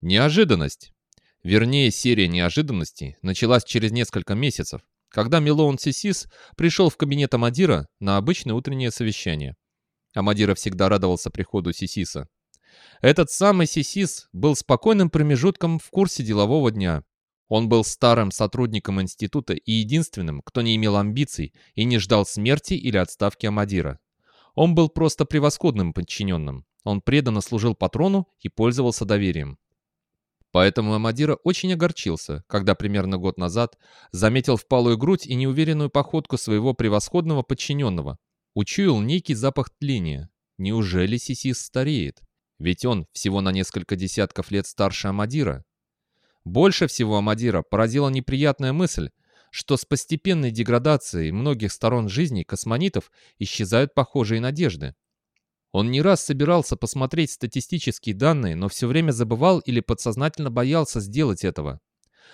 Неожиданность. Вернее, серия неожиданностей началась через несколько месяцев, когда Милоун Сисис пришел в кабинет Амадира на обычное утреннее совещание. Амадира всегда радовался приходу Сисиса. Этот самый Сисис был спокойным промежутком в курсе делового дня. Он был старым сотрудником института и единственным, кто не имел амбиций и не ждал смерти или отставки Амадира. Он был просто превосходным подчиненным. Он преданно служил патрону и пользовался доверием. Поэтому Амадира очень огорчился, когда примерно год назад заметил впалую грудь и неуверенную походку своего превосходного подчиненного. Учуял некий запах тления. Неужели Сисис стареет? Ведь он всего на несколько десятков лет старше Амадира. Больше всего Амадира поразила неприятная мысль, что с постепенной деградацией многих сторон жизни космонитов исчезают похожие надежды. Он не раз собирался посмотреть статистические данные, но все время забывал или подсознательно боялся сделать этого.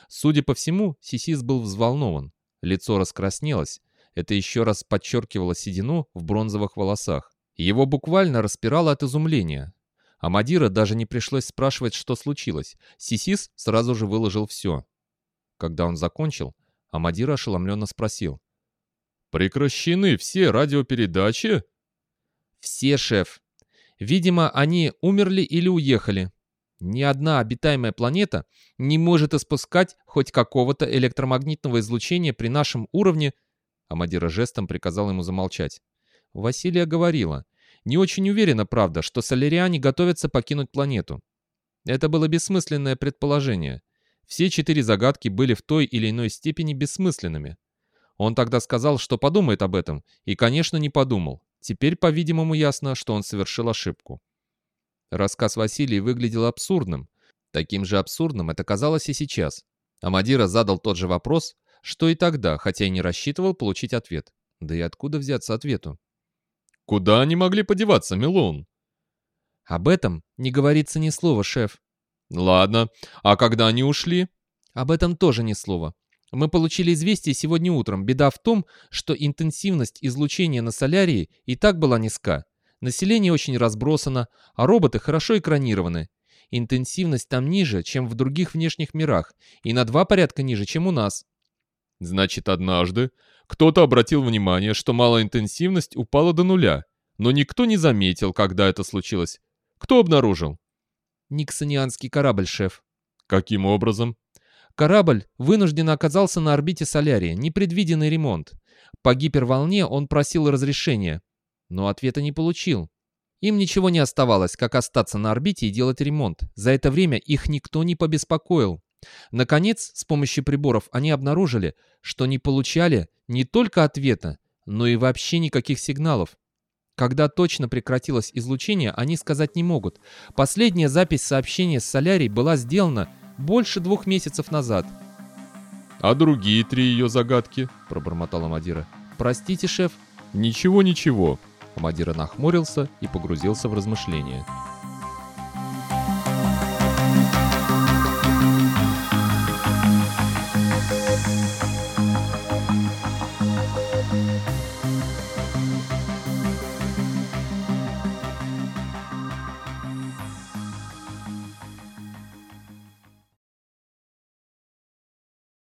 Судя по всему, Сисис был взволнован. Лицо раскраснелось. Это еще раз подчеркивало седину в бронзовых волосах. Его буквально распирало от изумления. Амадира даже не пришлось спрашивать, что случилось. Сисис сразу же выложил все. Когда он закончил, Амадира ошеломленно спросил. «Прекращены все радиопередачи?» «Все, шеф. Видимо, они умерли или уехали. Ни одна обитаемая планета не может испускать хоть какого-то электромагнитного излучения при нашем уровне...» Амадира жестом приказал ему замолчать. Василия говорила. Не очень уверена, правда, что соляриане готовятся покинуть планету. Это было бессмысленное предположение. Все четыре загадки были в той или иной степени бессмысленными. Он тогда сказал, что подумает об этом, и, конечно, не подумал. Теперь, по-видимому, ясно, что он совершил ошибку. Рассказ Василия выглядел абсурдным. Таким же абсурдным это казалось и сейчас. Амадира задал тот же вопрос, что и тогда, хотя и не рассчитывал получить ответ. Да и откуда взяться ответу? «Куда они могли подеваться, Милон?» «Об этом не говорится ни слова, шеф». «Ладно. А когда они ушли?» «Об этом тоже ни слова. Мы получили известие сегодня утром. Беда в том, что интенсивность излучения на солярии и так была низка. Население очень разбросано, а роботы хорошо экранированы. Интенсивность там ниже, чем в других внешних мирах, и на два порядка ниже, чем у нас. Значит, однажды кто-то обратил внимание, что малоинтенсивность упала до нуля, но никто не заметил, когда это случилось. Кто обнаружил? Никсонианский корабль, шеф. Каким образом? Корабль вынужденно оказался на орбите Солярия, непредвиденный ремонт. По гиперволне он просил разрешения, но ответа не получил. Им ничего не оставалось, как остаться на орбите и делать ремонт. За это время их никто не побеспокоил. Наконец, с помощью приборов они обнаружили, что не получали не только ответа, но и вообще никаких сигналов. Когда точно прекратилось излучение, они сказать не могут. Последняя запись сообщения с Солярий была сделана больше двух месяцев назад. «А другие три ее загадки?» – пробормотала Мадира. «Простите, шеф». «Ничего-ничего». Мадира нахмурился и погрузился в размышления.